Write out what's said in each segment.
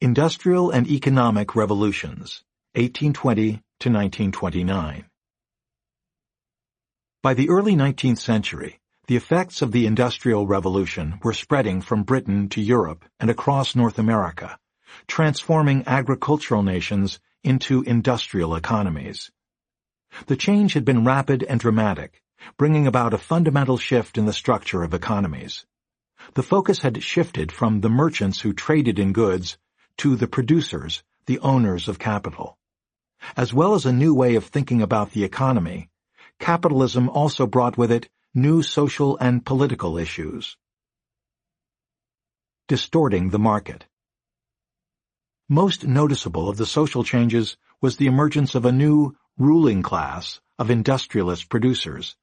Industrial and Economic Revolutions, 1820 to 1929. By the early 19th century, the effects of the Industrial Revolution were spreading from Britain to Europe and across North America, transforming agricultural nations into industrial economies. The change had been rapid and dramatic, bringing about a fundamental shift in the structure of economies. The focus had shifted from the merchants who traded in goods to the producers, the owners of capital. As well as a new way of thinking about the economy, capitalism also brought with it new social and political issues. Distorting the market. Most noticeable of the social changes was the emergence of a new ruling class of industrialist producers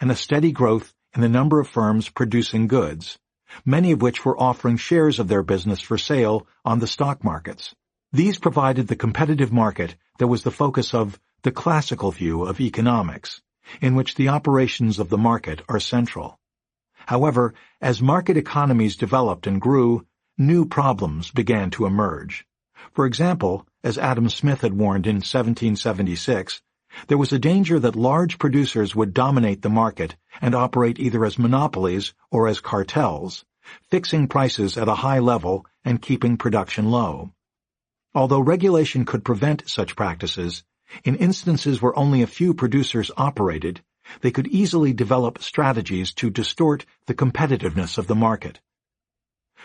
and a steady growth in the number of firms producing goods, many of which were offering shares of their business for sale on the stock markets. These provided the competitive market that was the focus of the classical view of economics, in which the operations of the market are central. However, as market economies developed and grew, new problems began to emerge. For example, as Adam Smith had warned in 1776, there was a danger that large producers would dominate the market and operate either as monopolies or as cartels, fixing prices at a high level and keeping production low. Although regulation could prevent such practices, in instances where only a few producers operated, they could easily develop strategies to distort the competitiveness of the market.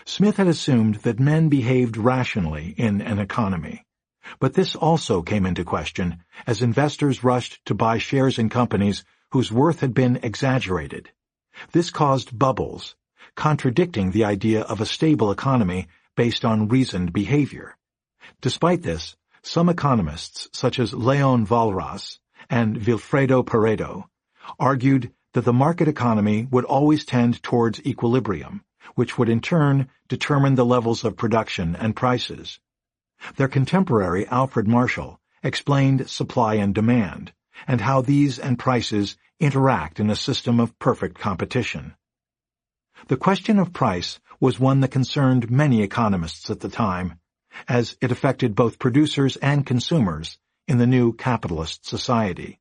Smith had assumed that men behaved rationally in an economy. But this also came into question as investors rushed to buy shares in companies whose worth had been exaggerated. This caused bubbles, contradicting the idea of a stable economy based on reasoned behavior. Despite this, some economists, such as Leon Walras and Vilfredo Pareto, argued that the market economy would always tend towards equilibrium, which would in turn determine the levels of production and prices. Their contemporary Alfred Marshall explained supply and demand, and how these and prices interact in a system of perfect competition. The question of price was one that concerned many economists at the time, as it affected both producers and consumers in the new capitalist society.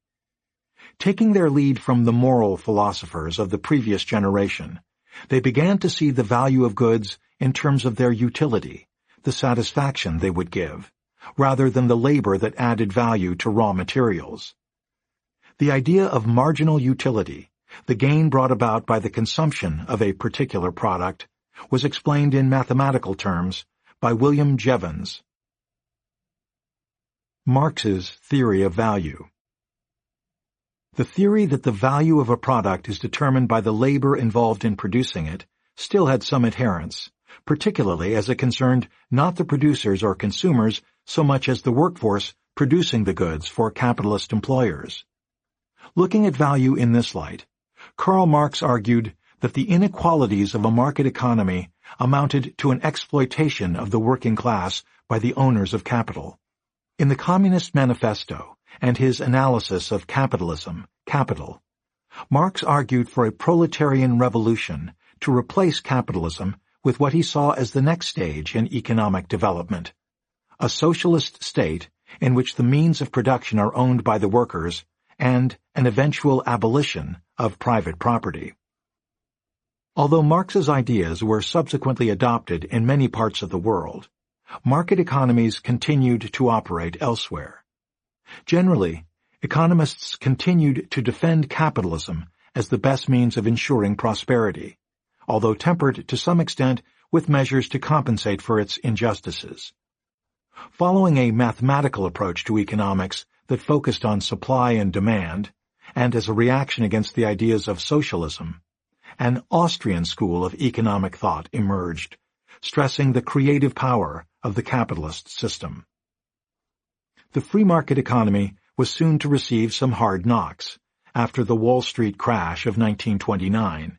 Taking their lead from the moral philosophers of the previous generation, they began to see the value of goods in terms of their utility, the satisfaction they would give, rather than the labor that added value to raw materials. The idea of marginal utility, the gain brought about by the consumption of a particular product, was explained in mathematical terms by William Jevons. Marx's Theory of Value The theory that the value of a product is determined by the labor involved in producing it still had some adherents, particularly as it concerned not the producers or consumers so much as the workforce producing the goods for capitalist employers. Looking at value in this light, Karl Marx argued that the inequalities of a market economy amounted to an exploitation of the working class by the owners of capital. In the Communist Manifesto and his analysis of capitalism, Capital, Marx argued for a proletarian revolution to replace capitalism with what he saw as the next stage in economic development, a socialist state in which the means of production are owned by the workers and an eventual abolition of private property. Although Marx's ideas were subsequently adopted in many parts of the world, market economies continued to operate elsewhere. Generally, economists continued to defend capitalism as the best means of ensuring prosperity, although tempered to some extent with measures to compensate for its injustices. Following a mathematical approach to economics that focused on supply and demand, and as a reaction against the ideas of socialism, an Austrian school of economic thought emerged, stressing the creative power of the capitalist system. The free market economy was soon to receive some hard knocks after the Wall Street crash of 1929.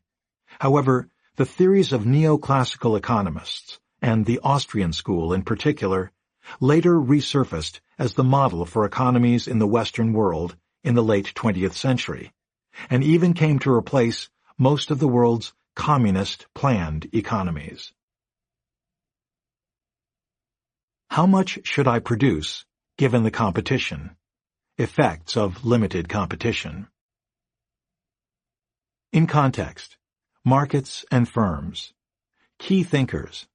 However, the theories of neoclassical economists, and the Austrian school in particular, later resurfaced as the model for economies in the Western world in the late 20th century, and even came to replace most of the world's communist planned economies. How much should I produce, given the competition? Effects of limited competition. In context, Markets and Firms. Key thinkers.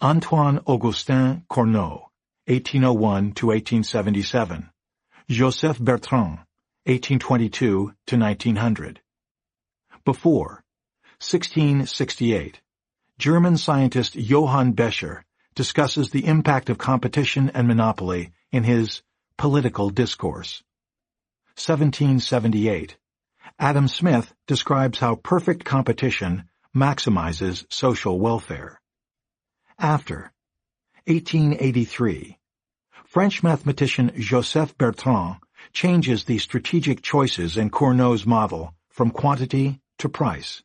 Antoine Augustin Cournot, 1801 to 1877. Joseph Bertrand, 1822 to 1900. Before, 1668. German scientist Johann Becher discusses the impact of competition and monopoly in his Political Discourse. 1778. Adam Smith describes how perfect competition maximizes social welfare. After 1883, French mathematician Joseph Bertrand changes the strategic choices in Cournot's model from quantity to price.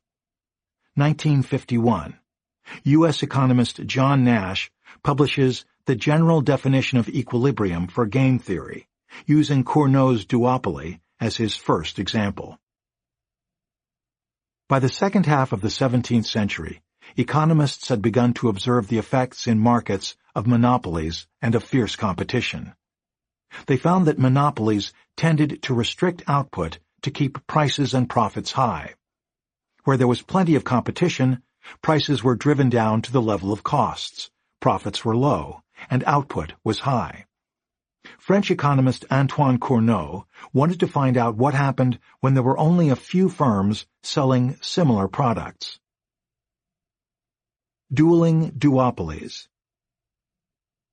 1951, U.S. economist John Nash publishes The General Definition of Equilibrium for Game Theory, using Cournot's duopoly as his first example. By the second half of the 17th century, economists had begun to observe the effects in markets of monopolies and of fierce competition. They found that monopolies tended to restrict output to keep prices and profits high. Where there was plenty of competition, prices were driven down to the level of costs, profits were low, and output was high. French economist Antoine Cournot wanted to find out what happened when there were only a few firms selling similar products. Dueling Duopolies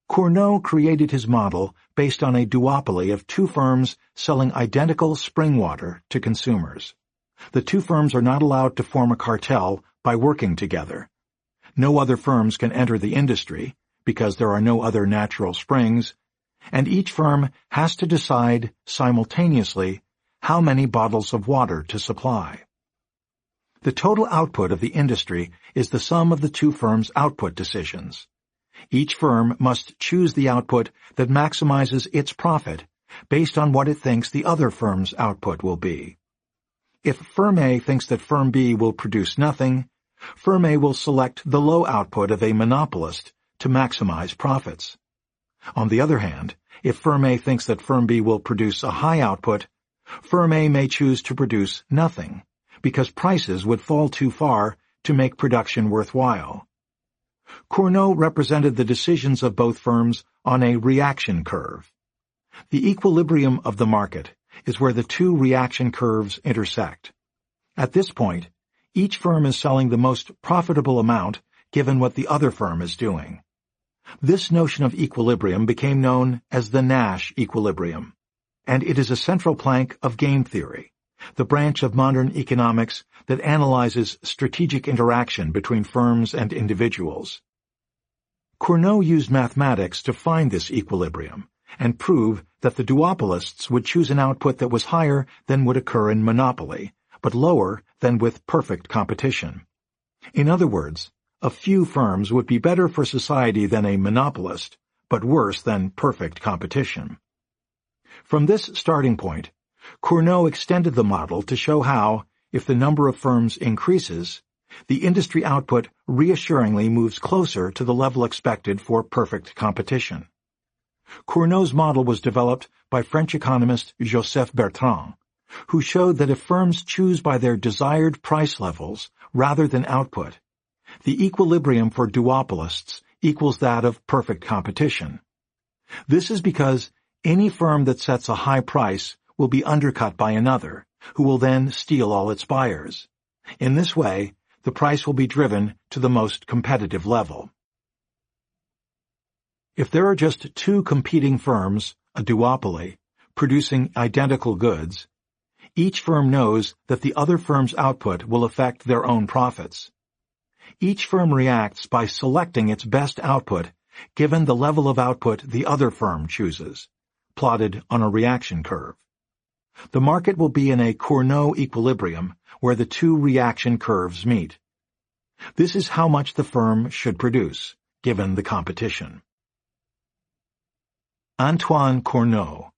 Cournot created his model based on a duopoly of two firms selling identical spring water to consumers. The two firms are not allowed to form a cartel by working together. No other firms can enter the industry because there are no other natural springs, and each firm has to decide simultaneously how many bottles of water to supply. The total output of the industry is the sum of the two firms' output decisions. Each firm must choose the output that maximizes its profit based on what it thinks the other firm's output will be. If firm A thinks that firm B will produce nothing, firm A will select the low output of a monopolist to maximize profits. On the other hand, if firm A thinks that firm B will produce a high output, firm A may choose to produce nothing because prices would fall too far to make production worthwhile. Cournot represented the decisions of both firms on a reaction curve. The equilibrium of the market is where the two reaction curves intersect. At this point, each firm is selling the most profitable amount given what the other firm is doing. This notion of equilibrium became known as the Nash equilibrium, and it is a central plank of game theory the branch of modern economics that analyzes strategic interaction between firms and individuals. Cournot used mathematics to find this equilibrium and prove that the duopolists would choose an output that was higher than would occur in monopoly, but lower than with perfect competition. In other words, a few firms would be better for society than a monopolist, but worse than perfect competition. From this starting point, Cournot extended the model to show how, if the number of firms increases, the industry output reassuringly moves closer to the level expected for perfect competition. Cournot's model was developed by French economist Joseph Bertrand, who showed that if firms choose by their desired price levels rather than output, the equilibrium for duopolists equals that of perfect competition. This is because any firm that sets a high price will be undercut by another, who will then steal all its buyers. In this way, the price will be driven to the most competitive level. If there are just two competing firms, a duopoly, producing identical goods, each firm knows that the other firm's output will affect their own profits. Each firm reacts by selecting its best output given the level of output the other firm chooses, plotted on a reaction curve. The market will be in a Cournot equilibrium where the two reaction curves meet. This is how much the firm should produce, given the competition. Antoine Cournot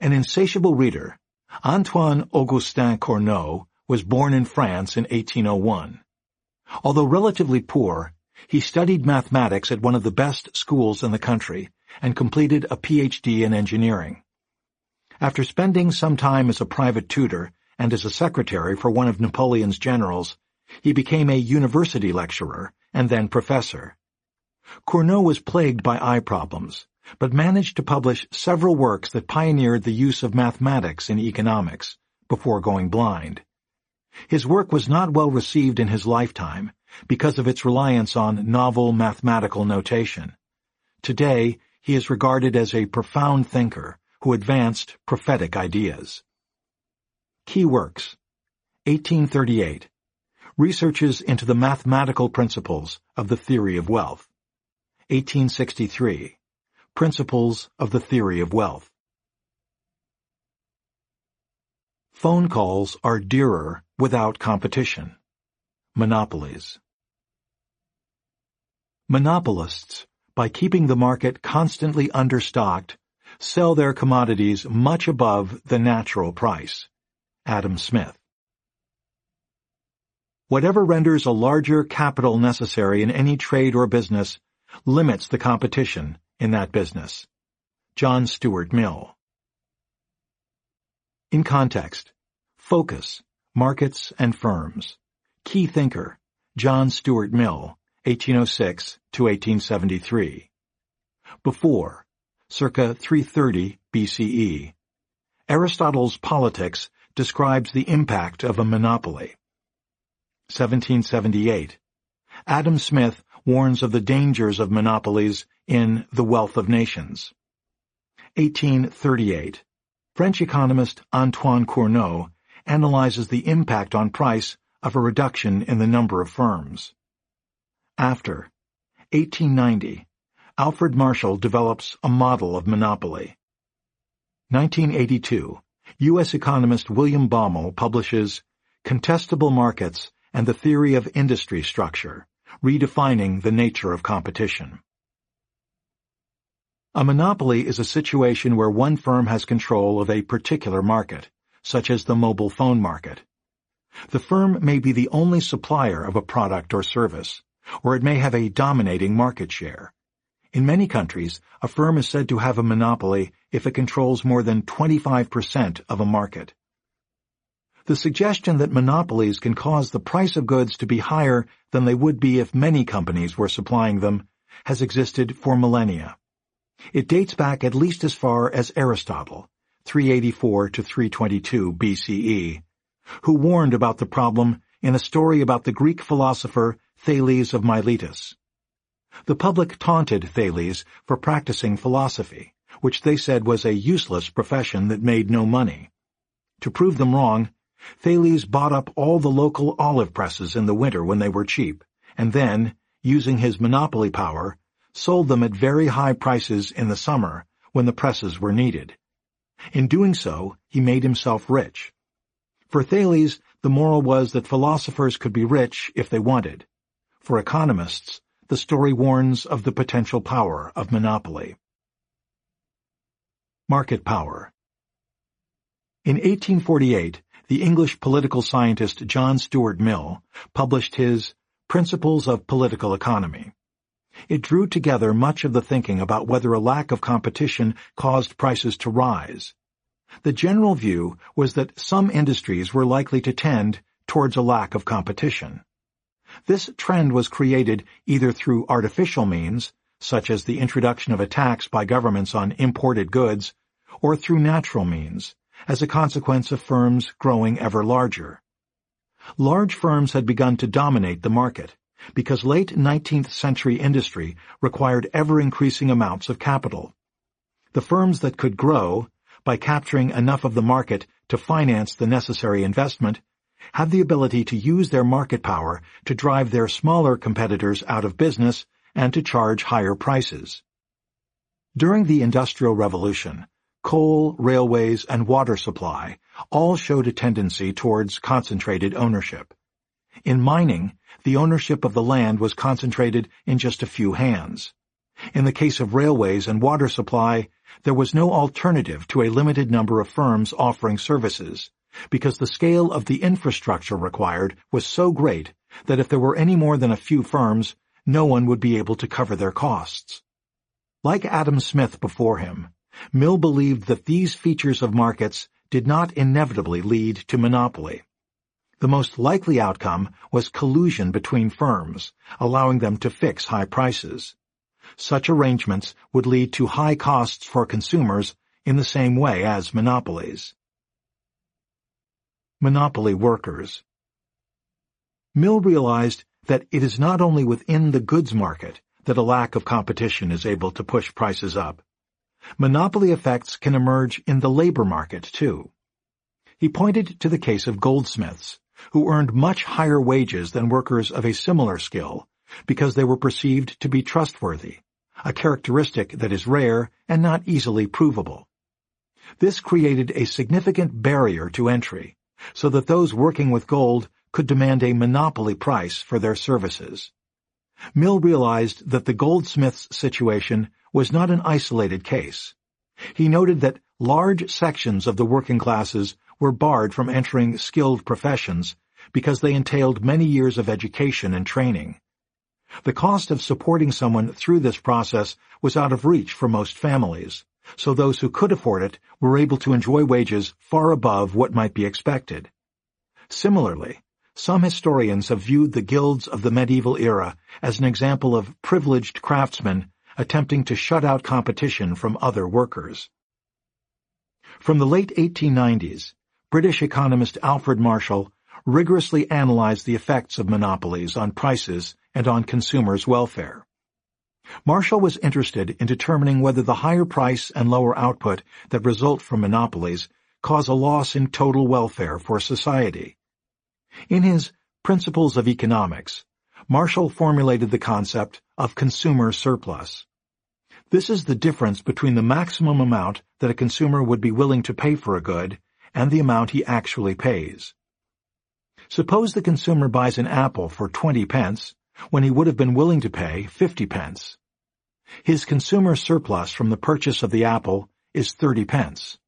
An insatiable reader, Antoine Augustin Cournot was born in France in 1801. Although relatively poor, he studied mathematics at one of the best schools in the country and completed a PhD in engineering. After spending some time as a private tutor and as a secretary for one of Napoleon's generals, he became a university lecturer and then professor. Cournot was plagued by eye problems, but managed to publish several works that pioneered the use of mathematics in economics, before going blind. His work was not well received in his lifetime because of its reliance on novel mathematical notation. Today, he is regarded as a profound thinker who advanced prophetic ideas. Key works. 1838 Researches into the mathematical principles of the theory of wealth. 1863 Principles of the theory of wealth. Phone calls are dearer without competition. Monopolies. Monopolists, by keeping the market constantly understocked, sell their commodities much above the natural price. Adam Smith. Whatever renders a larger capital necessary in any trade or business limits the competition in that business. John Stuart Mill. In context, focus, markets and firms. Key thinker, John Stuart Mill, 1806 to 1873. Before, circa 330 BCE. Aristotle's Politics describes the impact of a monopoly. 1778. Adam Smith warns of the dangers of monopolies in The Wealth of Nations. 1838. French economist Antoine Cournot analyzes the impact on price of a reduction in the number of firms. After 1890, Alfred Marshall develops a model of monopoly. 1982, U.S. economist William Baumol publishes Contestable Markets and the Theory of Industry Structure, Redefining the Nature of Competition. A monopoly is a situation where one firm has control of a particular market, such as the mobile phone market. The firm may be the only supplier of a product or service, or it may have a dominating market share, in many countries, a firm is said to have a monopoly if it controls more than 25% of a market. The suggestion that monopolies can cause the price of goods to be higher than they would be if many companies were supplying them has existed for millennia. It dates back at least as far as Aristotle, 384 to 322 BCE, who warned about the problem in a story about the Greek philosopher Thales of Miletus. The public taunted Thales for practicing philosophy, which they said was a useless profession that made no money. To prove them wrong, Thales bought up all the local olive presses in the winter when they were cheap, and then, using his monopoly power, sold them at very high prices in the summer when the presses were needed. In doing so, he made himself rich. For Thales, the moral was that philosophers could be rich if they wanted. For economists, the story warns of the potential power of monopoly. Market Power In 1848, the English political scientist John Stuart Mill published his Principles of Political Economy. It drew together much of the thinking about whether a lack of competition caused prices to rise. The general view was that some industries were likely to tend towards a lack of competition. This trend was created either through artificial means, such as the introduction of a tax by governments on imported goods, or through natural means, as a consequence of firms growing ever larger. Large firms had begun to dominate the market, because late 19th century industry required ever-increasing amounts of capital. The firms that could grow, by capturing enough of the market to finance the necessary investment, have the ability to use their market power to drive their smaller competitors out of business and to charge higher prices. During the Industrial Revolution, coal, railways, and water supply all showed a tendency towards concentrated ownership. In mining, the ownership of the land was concentrated in just a few hands. In the case of railways and water supply, there was no alternative to a limited number of firms offering services, because the scale of the infrastructure required was so great that if there were any more than a few firms, no one would be able to cover their costs. Like Adam Smith before him, Mill believed that these features of markets did not inevitably lead to monopoly. The most likely outcome was collusion between firms, allowing them to fix high prices. Such arrangements would lead to high costs for consumers in the same way as monopolies monopoly workers. Mill realized that it is not only within the goods market that a lack of competition is able to push prices up. Monopoly effects can emerge in the labor market, too. He pointed to the case of goldsmiths, who earned much higher wages than workers of a similar skill because they were perceived to be trustworthy, a characteristic that is rare and not easily provable. This created a significant barrier to entry, so that those working with gold could demand a monopoly price for their services. Mill realized that the goldsmith's situation was not an isolated case. He noted that large sections of the working classes were barred from entering skilled professions because they entailed many years of education and training. The cost of supporting someone through this process was out of reach for most families, so those who could afford it were able to enjoy wages far above what might be expected. Similarly, some historians have viewed the guilds of the medieval era as an example of privileged craftsmen attempting to shut out competition from other workers. From the late 1890s, British economist Alfred Marshall rigorously analyzed the effects of monopolies on prices and on consumers' welfare. Marshall was interested in determining whether the higher price and lower output that result from monopolies cause a loss in total welfare for society. In his Principles of Economics, Marshall formulated the concept of consumer surplus. This is the difference between the maximum amount that a consumer would be willing to pay for a good and the amount he actually pays. Suppose the consumer buys an apple for 20 pence when he would have been willing to pay 50 pence. His consumer surplus from the purchase of the apple is 30 pence.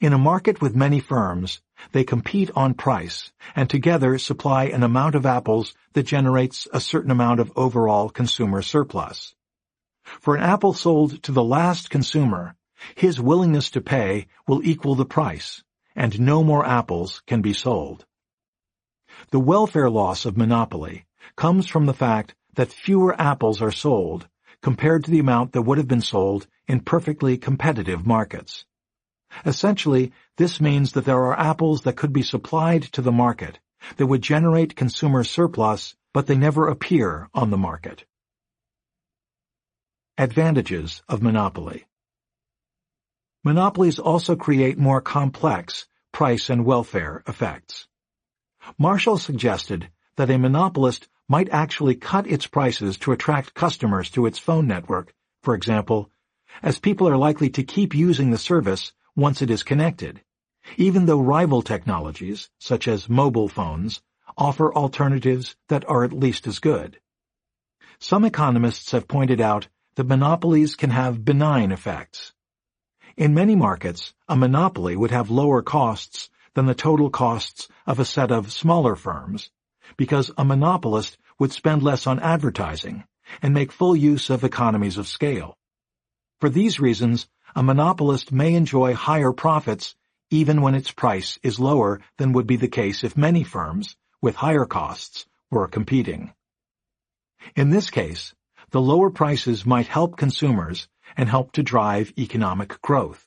In a market with many firms, they compete on price and together supply an amount of apples that generates a certain amount of overall consumer surplus. For an apple sold to the last consumer, his willingness to pay will equal the price, and no more apples can be sold. The welfare loss of monopoly comes from the fact that fewer apples are sold compared to the amount that would have been sold in perfectly competitive markets. Essentially, this means that there are apples that could be supplied to the market that would generate consumer surplus, but they never appear on the market. Advantages of Monopoly Monopolies also create more complex price and welfare effects. Marshall suggested that a monopolist might actually cut its prices to attract customers to its phone network, for example, as people are likely to keep using the service once it is connected, even though rival technologies, such as mobile phones, offer alternatives that are at least as good. Some economists have pointed out that monopolies can have benign effects. In many markets, a monopoly would have lower costs than the total costs of a set of smaller firms, because a monopolist would spend less on advertising and make full use of economies of scale. For these reasons, a monopolist may enjoy higher profits even when its price is lower than would be the case if many firms, with higher costs, were competing. In this case, the lower prices might help consumers and help to drive economic growth.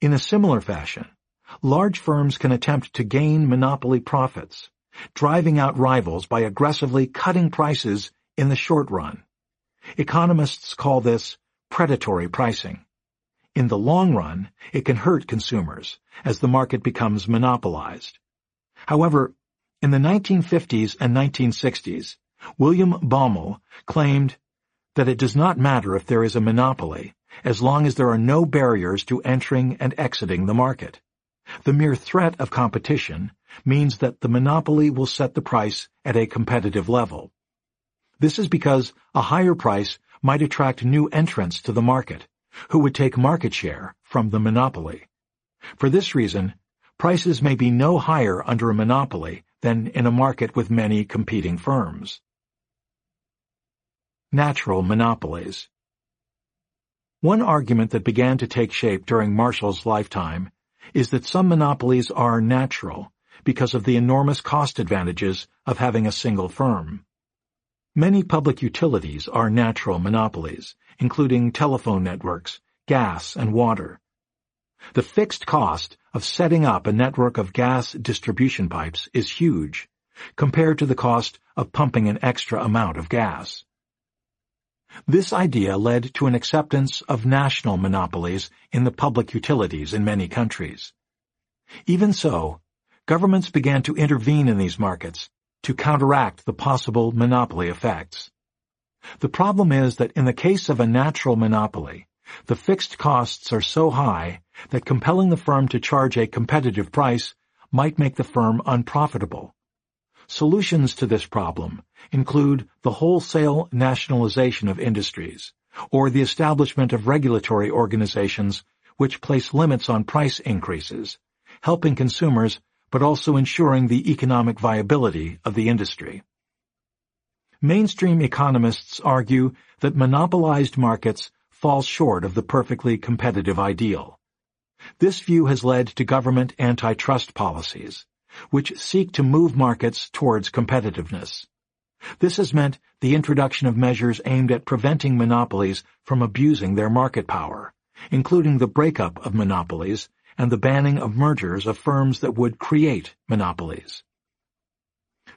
In a similar fashion, large firms can attempt to gain monopoly profits driving out rivals by aggressively cutting prices in the short run. Economists call this predatory pricing. In the long run, it can hurt consumers as the market becomes monopolized. However, in the 1950s and 1960s, William Baumol claimed that it does not matter if there is a monopoly as long as there are no barriers to entering and exiting the market. The mere threat of competition means that the monopoly will set the price at a competitive level. This is because a higher price might attract new entrants to the market, who would take market share from the monopoly. For this reason, prices may be no higher under a monopoly than in a market with many competing firms. Natural Monopolies One argument that began to take shape during Marshall's lifetime is that some monopolies are natural because of the enormous cost advantages of having a single firm. Many public utilities are natural monopolies, including telephone networks, gas, and water. The fixed cost of setting up a network of gas distribution pipes is huge compared to the cost of pumping an extra amount of gas. This idea led to an acceptance of national monopolies in the public utilities in many countries. Even so, governments began to intervene in these markets to counteract the possible monopoly effects. The problem is that in the case of a natural monopoly, the fixed costs are so high that compelling the firm to charge a competitive price might make the firm unprofitable. Solutions to this problem include the wholesale nationalization of industries or the establishment of regulatory organizations which place limits on price increases, helping consumers but also ensuring the economic viability of the industry. Mainstream economists argue that monopolized markets fall short of the perfectly competitive ideal. This view has led to government antitrust policies, which seek to move markets towards competitiveness. This has meant the introduction of measures aimed at preventing monopolies from abusing their market power, including the breakup of monopolies and the banning of mergers of firms that would create monopolies.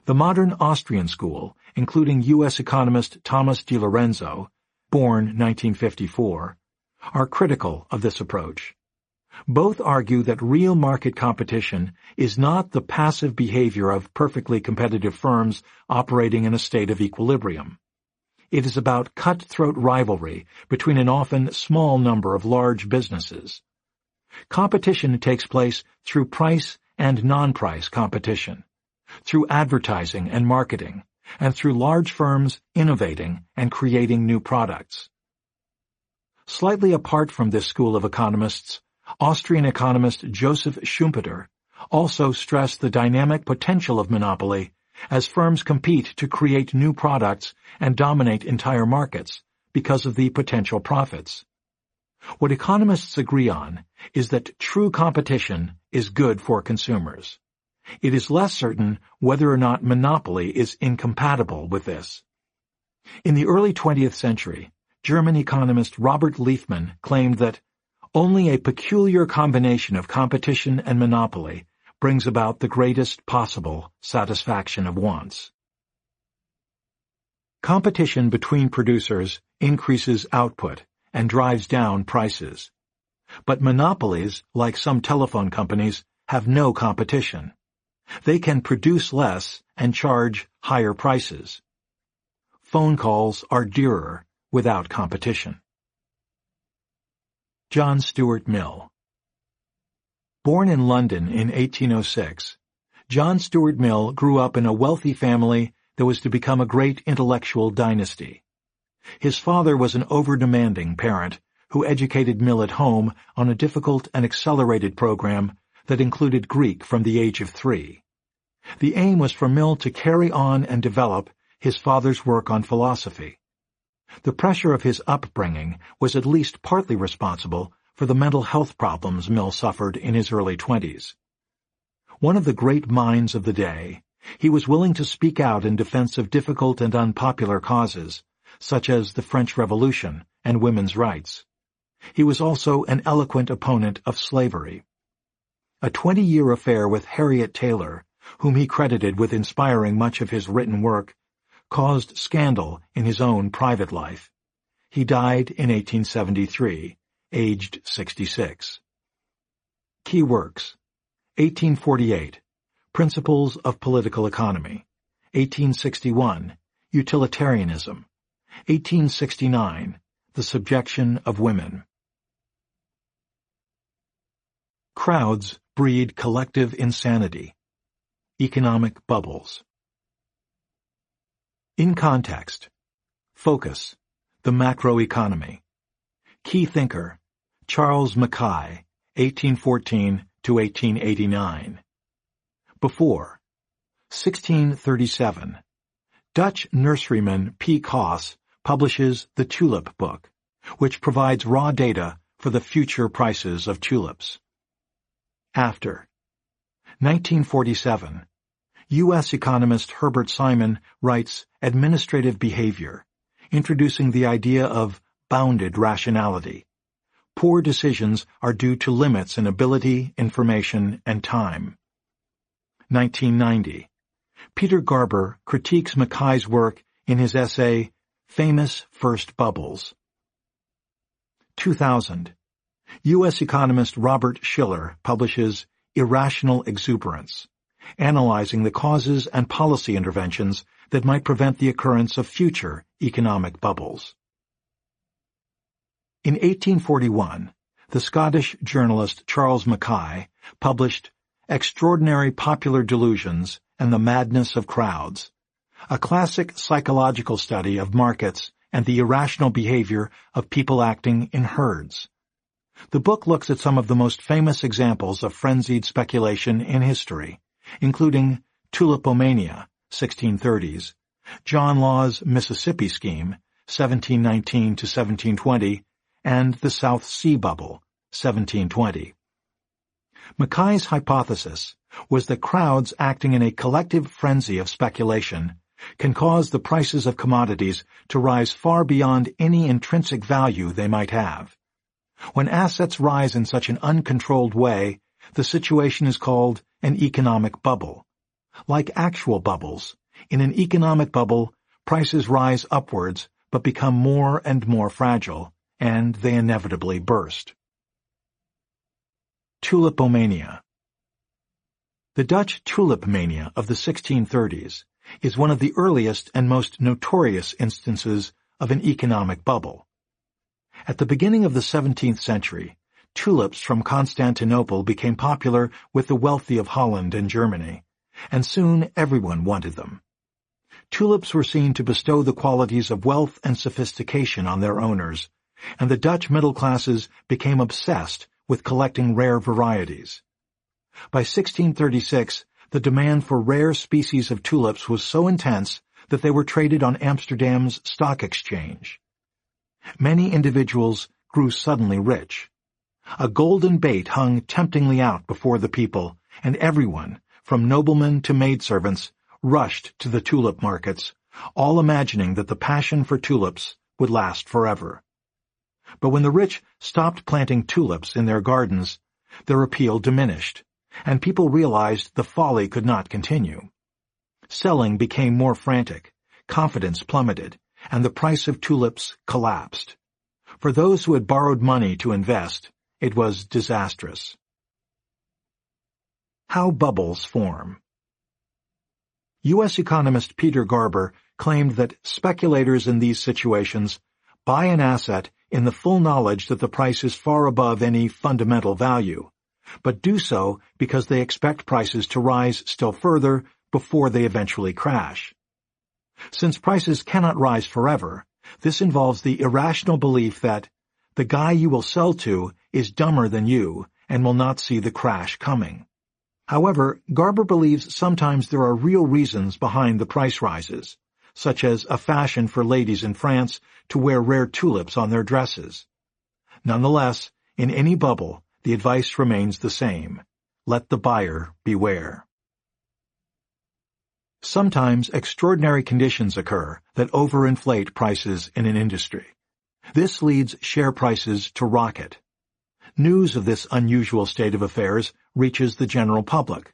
The modern Austrian school, including U.S. economist Thomas DiLorenzo, born 1954, are critical of this approach. Both argue that real market competition is not the passive behavior of perfectly competitive firms operating in a state of equilibrium. It is about cutthroat rivalry between an often small number of large businesses. Competition takes place through price and non-price competition, through advertising and marketing, and through large firms innovating and creating new products. Slightly apart from this school of economists Austrian economist Joseph Schumpeter also stressed the dynamic potential of monopoly as firms compete to create new products and dominate entire markets because of the potential profits. What economists agree on is that true competition is good for consumers. It is less certain whether or not monopoly is incompatible with this. In the early 20th century, German economist Robert Liefmann claimed that only a peculiar combination of competition and monopoly brings about the greatest possible satisfaction of wants. Competition between producers increases output and drives down prices. But monopolies, like some telephone companies, have no competition. They can produce less and charge higher prices. Phone calls are dearer without competition. John Stuart Mill Born in London in 1806, John Stuart Mill grew up in a wealthy family that was to become a great intellectual dynasty. His father was an over-demanding parent who educated Mill at home on a difficult and accelerated program that included Greek from the age of three. The aim was for Mill to carry on and develop his father's work on philosophy, the pressure of his upbringing was at least partly responsible for the mental health problems Mill suffered in his early twenties. One of the great minds of the day, he was willing to speak out in defense of difficult and unpopular causes, such as the French Revolution and women's rights. He was also an eloquent opponent of slavery. A 20-year affair with Harriet Taylor, whom he credited with inspiring much of his written work, caused scandal in his own private life. He died in 1873, aged 66. Key works 1848, Principles of Political Economy 1861, Utilitarianism 1869, The Subjection of Women Crowds breed collective insanity. Economic bubbles. In context. Focus. The macroeconomy. Key thinker. Charles Mackay, 1814 to 1889. Before. 1637. Dutch nurseryman P. Cos publishes the Tulip Book, which provides raw data for the future prices of tulips. After. 1947. U.S. economist Herbert Simon writes Administrative Behavior, introducing the idea of bounded rationality. Poor decisions are due to limits in ability, information, and time. 1990. Peter Garber critiques Mackay's work in his essay Famous First Bubbles. 2000. U.S. economist Robert Shiller publishes Irrational Exuberance analyzing the causes and policy interventions that might prevent the occurrence of future economic bubbles. In 1841, the Scottish journalist Charles Mackay published Extraordinary Popular Delusions and the Madness of Crowds, a classic psychological study of markets and the irrational behavior of people acting in herds. The book looks at some of the most famous examples of frenzied speculation in history including Tulipomania, 1630s, John Law's Mississippi Scheme, 1719 to 1720, and the South Sea Bubble, 1720. Mackay's hypothesis was that crowds acting in a collective frenzy of speculation can cause the prices of commodities to rise far beyond any intrinsic value they might have. When assets rise in such an uncontrolled way, the situation is called an economic bubble. Like actual bubbles, in an economic bubble, prices rise upwards but become more and more fragile, and they inevitably burst. Tulipomania The Dutch tulip mania of the 1630s is one of the earliest and most notorious instances of an economic bubble. At the beginning of the 17th century, tulips from Constantinople became popular with the wealthy of Holland and Germany, and soon everyone wanted them. Tulips were seen to bestow the qualities of wealth and sophistication on their owners, and the Dutch middle classes became obsessed with collecting rare varieties. By 1636, the demand for rare species of tulips was so intense that they were traded on Amsterdam's stock exchange. Many individuals grew suddenly rich. A golden bait hung temptingly out before the people, and everyone, from noblemen to maidservants, rushed to the tulip markets, all imagining that the passion for tulips would last forever. But when the rich stopped planting tulips in their gardens, their appeal diminished, and people realized the folly could not continue. Selling became more frantic, confidence plummeted, and the price of tulips collapsed. For those who had borrowed money to invest, it was disastrous. How bubbles form. U.S. economist Peter Garber claimed that speculators in these situations buy an asset in the full knowledge that the price is far above any fundamental value, but do so because they expect prices to rise still further before they eventually crash. Since prices cannot rise forever, this involves the irrational belief that the guy you will sell to is dumber than you and will not see the crash coming. However, Garber believes sometimes there are real reasons behind the price rises, such as a fashion for ladies in France to wear rare tulips on their dresses. Nonetheless, in any bubble, the advice remains the same. Let the buyer beware. Sometimes extraordinary conditions occur that overinflate prices in an industry. This leads share prices to rocket, News of this unusual state of affairs reaches the general public.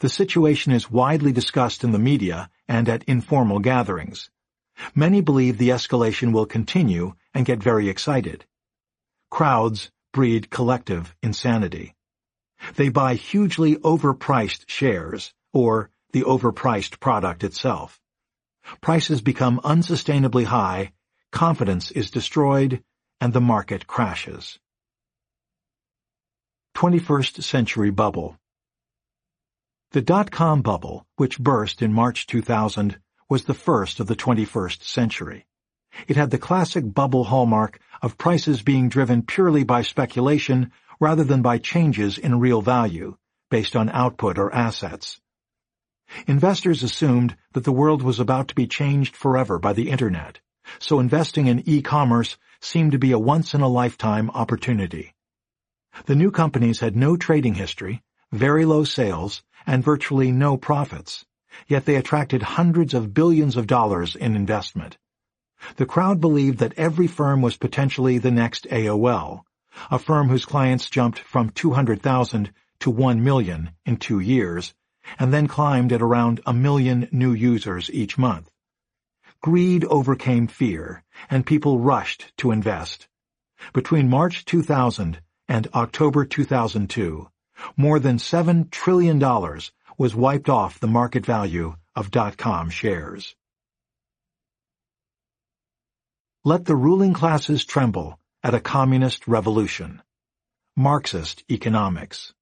The situation is widely discussed in the media and at informal gatherings. Many believe the escalation will continue and get very excited. Crowds breed collective insanity. They buy hugely overpriced shares, or the overpriced product itself. Prices become unsustainably high, confidence is destroyed, and the market crashes. 21st Century Bubble The dot-com bubble, which burst in March 2000, was the first of the 21st century. It had the classic bubble hallmark of prices being driven purely by speculation rather than by changes in real value, based on output or assets. Investors assumed that the world was about to be changed forever by the Internet, so investing in e-commerce seemed to be a once-in-a-lifetime opportunity. The new companies had no trading history, very low sales, and virtually no profits, yet they attracted hundreds of billions of dollars in investment. The crowd believed that every firm was potentially the next AOL, a firm whose clients jumped from 200,000 to 1 million in two years, and then climbed at around a million new users each month. Greed overcame fear, and people rushed to invest. Between March 2000 and October 2002, more than $7 trillion was wiped off the market value of dot-com shares. Let the ruling classes tremble at a communist revolution. Marxist economics.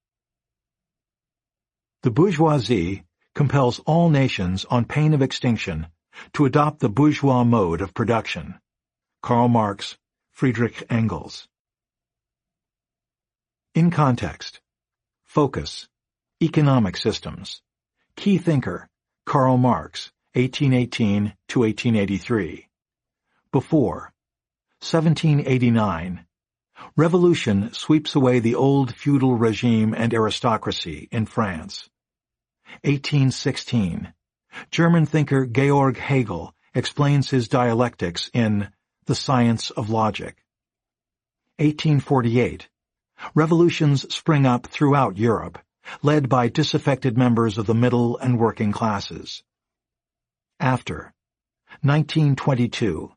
The bourgeoisie compels all nations on pain of extinction to adopt the bourgeois mode of production. Karl Marx, Friedrich Engels. In context, focus, economic systems, key thinker, Karl Marx, 1818 to 1883. Before, 1789, revolution sweeps away the old feudal regime and aristocracy in France. 1816, German thinker Georg Hegel explains his dialectics in The Science of Logic. 1848, Revolutions spring up throughout Europe, led by disaffected members of the middle and working classes. After 1922,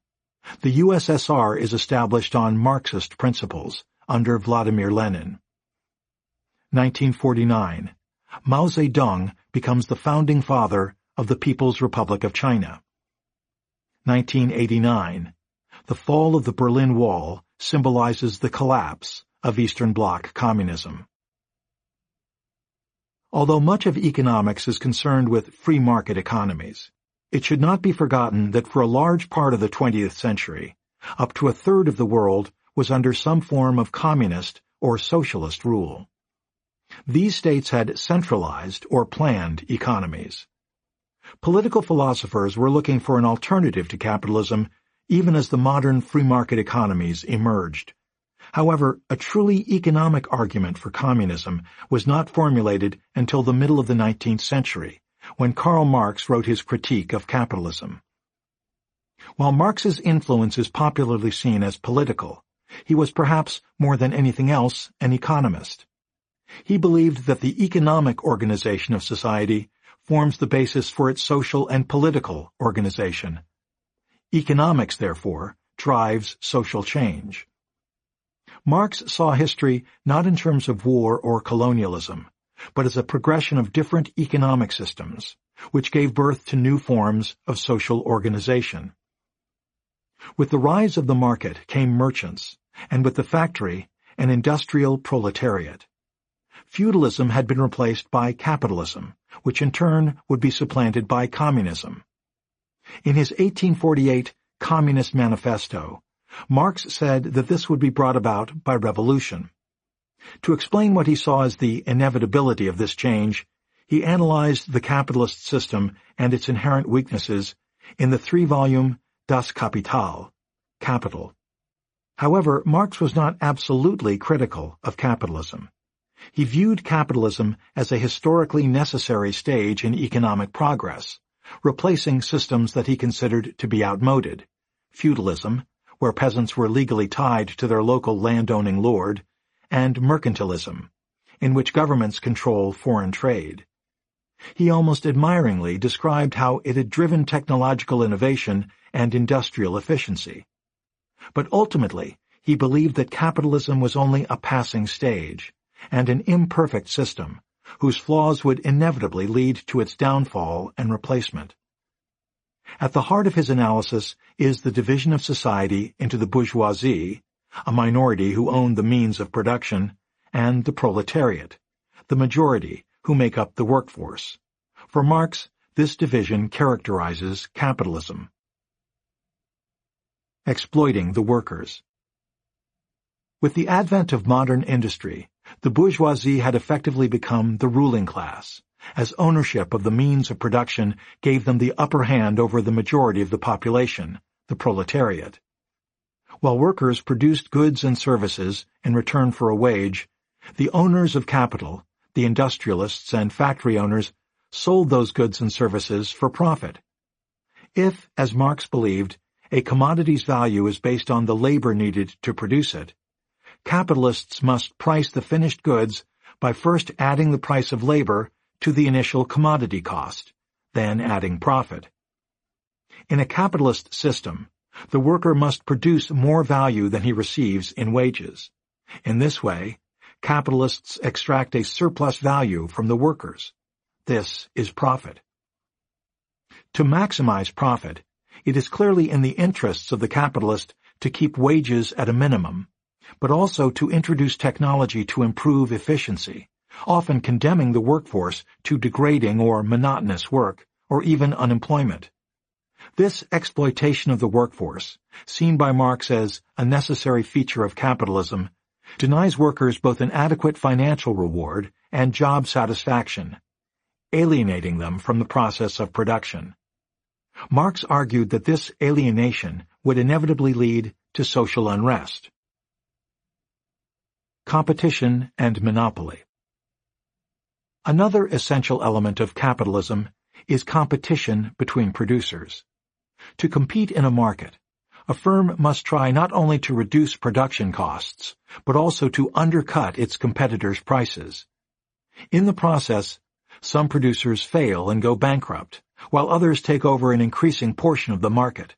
the USSR is established on Marxist principles under Vladimir Lenin. 1949, Mao Zedong becomes the founding father of the People's Republic of China. 1989, the fall of the Berlin Wall symbolizes the collapse of Eastern Bloc communism. Although much of economics is concerned with free market economies, it should not be forgotten that for a large part of the 20th century, up to a third of the world was under some form of communist or socialist rule. These states had centralized or planned economies. Political philosophers were looking for an alternative to capitalism even as the modern free market economies emerged. However, a truly economic argument for communism was not formulated until the middle of the 19th century, when Karl Marx wrote his critique of capitalism. While Marx's influence is popularly seen as political, he was perhaps, more than anything else, an economist. He believed that the economic organization of society forms the basis for its social and political organization. Economics, therefore, drives social change. Marx saw history not in terms of war or colonialism, but as a progression of different economic systems, which gave birth to new forms of social organization. With the rise of the market came merchants, and with the factory, an industrial proletariat. Feudalism had been replaced by capitalism, which in turn would be supplanted by communism. In his 1848 Communist Manifesto, Marx said that this would be brought about by revolution. To explain what he saw as the inevitability of this change, he analyzed the capitalist system and its inherent weaknesses in the three-volume Das Kapital, Capital. However, Marx was not absolutely critical of capitalism. He viewed capitalism as a historically necessary stage in economic progress, replacing systems that he considered to be outmoded, feudalism, where peasants were legally tied to their local landowning lord, and mercantilism, in which governments control foreign trade. He almost admiringly described how it had driven technological innovation and industrial efficiency. But ultimately, he believed that capitalism was only a passing stage, and an imperfect system, whose flaws would inevitably lead to its downfall and replacement. At the heart of his analysis is the division of society into the bourgeoisie, a minority who own the means of production, and the proletariat, the majority who make up the workforce. For Marx, this division characterizes capitalism. Exploiting the workers With the advent of modern industry, the bourgeoisie had effectively become the ruling class, as ownership of the means of production gave them the upper hand over the majority of the population, the proletariat. While workers produced goods and services in return for a wage, the owners of capital, the industrialists and factory owners, sold those goods and services for profit. If, as Marx believed, a commodity's value is based on the labor needed to produce it, capitalists must price the finished goods by first adding the price of labor to the initial commodity cost, then adding profit. In a capitalist system, the worker must produce more value than he receives in wages. In this way, capitalists extract a surplus value from the workers. This is profit. To maximize profit, it is clearly in the interests of the capitalist to keep wages at a minimum, but also to introduce technology to improve efficiency often condemning the workforce to degrading or monotonous work, or even unemployment. This exploitation of the workforce, seen by Marx as a necessary feature of capitalism, denies workers both an adequate financial reward and job satisfaction, alienating them from the process of production. Marx argued that this alienation would inevitably lead to social unrest. Competition and Monopoly Another essential element of capitalism is competition between producers. To compete in a market, a firm must try not only to reduce production costs, but also to undercut its competitors' prices. In the process, some producers fail and go bankrupt, while others take over an increasing portion of the market.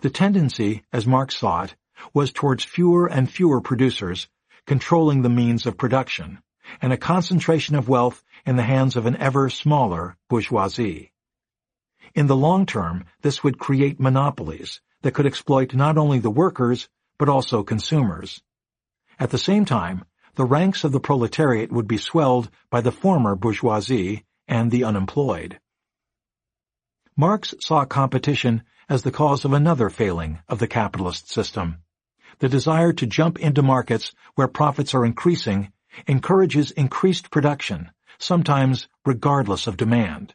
The tendency, as Marx saw it, was towards fewer and fewer producers controlling the means of production and a concentration of wealth in the hands of an ever smaller bourgeoisie. In the long term, this would create monopolies that could exploit not only the workers, but also consumers. At the same time, the ranks of the proletariat would be swelled by the former bourgeoisie and the unemployed. Marx saw competition as the cause of another failing of the capitalist system, the desire to jump into markets where profits are increasing encourages increased production, sometimes regardless of demand.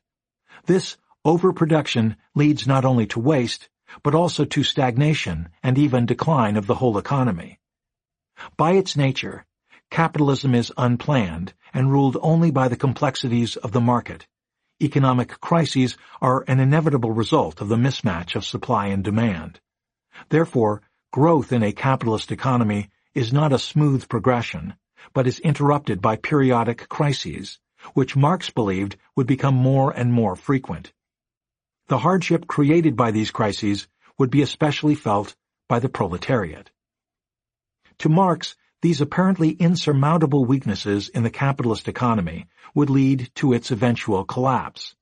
This overproduction leads not only to waste, but also to stagnation and even decline of the whole economy. By its nature, capitalism is unplanned and ruled only by the complexities of the market. Economic crises are an inevitable result of the mismatch of supply and demand. Therefore, growth in a capitalist economy is not a smooth progression, but is interrupted by periodic crises, which Marx believed would become more and more frequent. The hardship created by these crises would be especially felt by the proletariat. To Marx, these apparently insurmountable weaknesses in the capitalist economy would lead to its eventual collapse.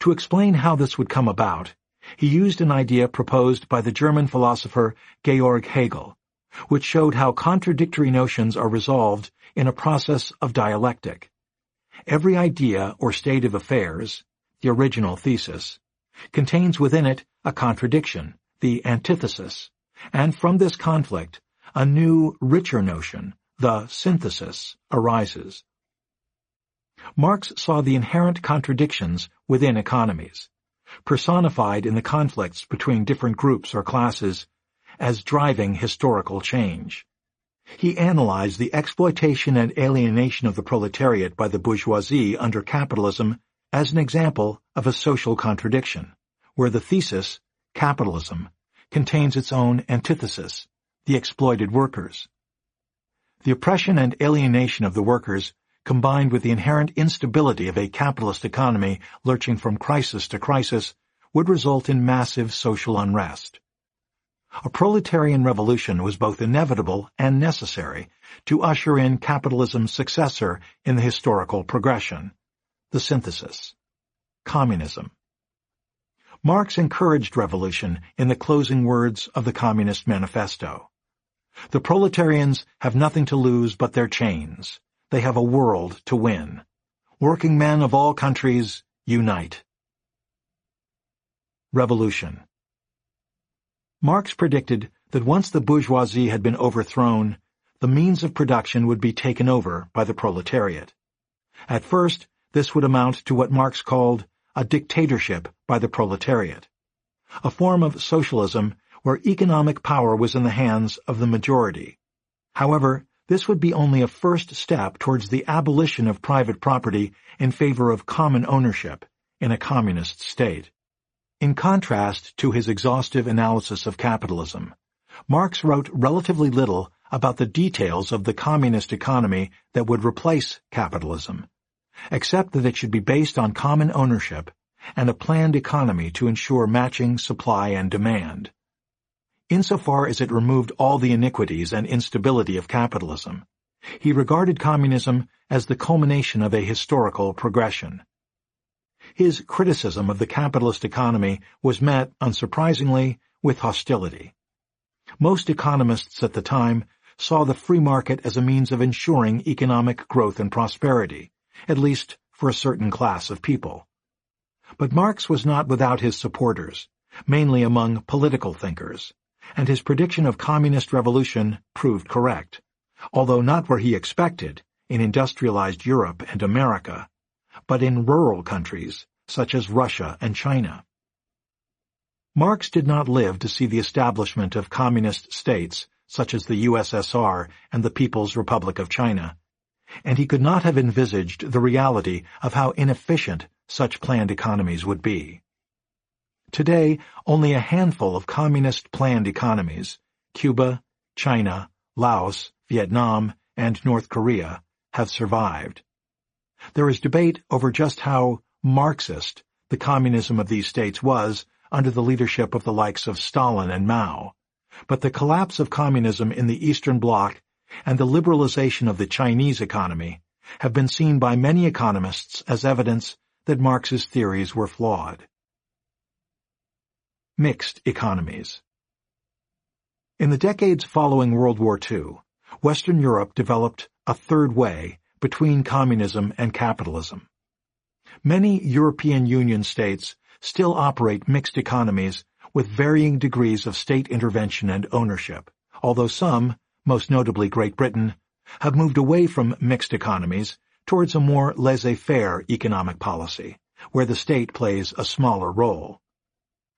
To explain how this would come about, he used an idea proposed by the German philosopher Georg Hegel, which showed how contradictory notions are resolved in a process of dialectic. Every idea or state of affairs, the original thesis, contains within it a contradiction, the antithesis, and from this conflict, a new, richer notion, the synthesis, arises. Marx saw the inherent contradictions within economies, personified in the conflicts between different groups or classes as driving historical change. He analyzed the exploitation and alienation of the proletariat by the bourgeoisie under capitalism as an example of a social contradiction, where the thesis, capitalism, contains its own antithesis, the exploited workers. The oppression and alienation of the workers combined with the inherent instability of a capitalist economy lurching from crisis to crisis would result in massive social unrest a proletarian revolution was both inevitable and necessary to usher in capitalism's successor in the historical progression, the synthesis, communism. Marx encouraged revolution in the closing words of the Communist Manifesto. The proletarians have nothing to lose but their chains. They have a world to win. Working men of all countries, unite. Revolution Marx predicted that once the bourgeoisie had been overthrown, the means of production would be taken over by the proletariat. At first, this would amount to what Marx called a dictatorship by the proletariat, a form of socialism where economic power was in the hands of the majority. However, this would be only a first step towards the abolition of private property in favor of common ownership in a communist state. In contrast to his exhaustive analysis of capitalism, Marx wrote relatively little about the details of the communist economy that would replace capitalism, except that it should be based on common ownership and a planned economy to ensure matching supply and demand. Insofar as it removed all the iniquities and instability of capitalism, he regarded communism as the culmination of a historical progression his criticism of the capitalist economy was met, unsurprisingly, with hostility. Most economists at the time saw the free market as a means of ensuring economic growth and prosperity, at least for a certain class of people. But Marx was not without his supporters, mainly among political thinkers, and his prediction of communist revolution proved correct, although not where he expected, in industrialized Europe and America, but in rural countries, such as Russia and China. Marx did not live to see the establishment of communist states, such as the USSR and the People's Republic of China, and he could not have envisaged the reality of how inefficient such planned economies would be. Today, only a handful of communist planned economies, Cuba, China, Laos, Vietnam, and North Korea, have survived. There is debate over just how Marxist the communism of these states was under the leadership of the likes of Stalin and Mao. But the collapse of communism in the Eastern Bloc and the liberalization of the Chinese economy have been seen by many economists as evidence that Marx's theories were flawed. Mixed Economies In the decades following World War II, Western Europe developed a third way between communism and capitalism. Many European Union states still operate mixed economies with varying degrees of state intervention and ownership, although some, most notably Great Britain, have moved away from mixed economies towards a more laissez-faire economic policy, where the state plays a smaller role.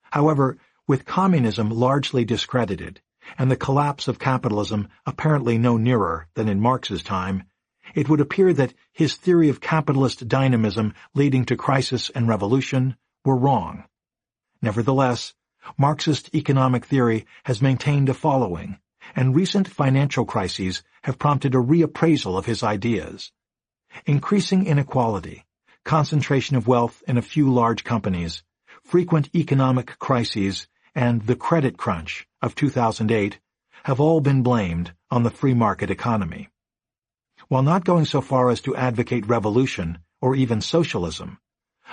However, with communism largely discredited and the collapse of capitalism apparently no nearer than in Marx's time, it would appear that his theory of capitalist dynamism leading to crisis and revolution were wrong. Nevertheless, Marxist economic theory has maintained a following, and recent financial crises have prompted a reappraisal of his ideas. Increasing inequality, concentration of wealth in a few large companies, frequent economic crises, and the credit crunch of 2008 have all been blamed on the free market economy. While not going so far as to advocate revolution or even socialism,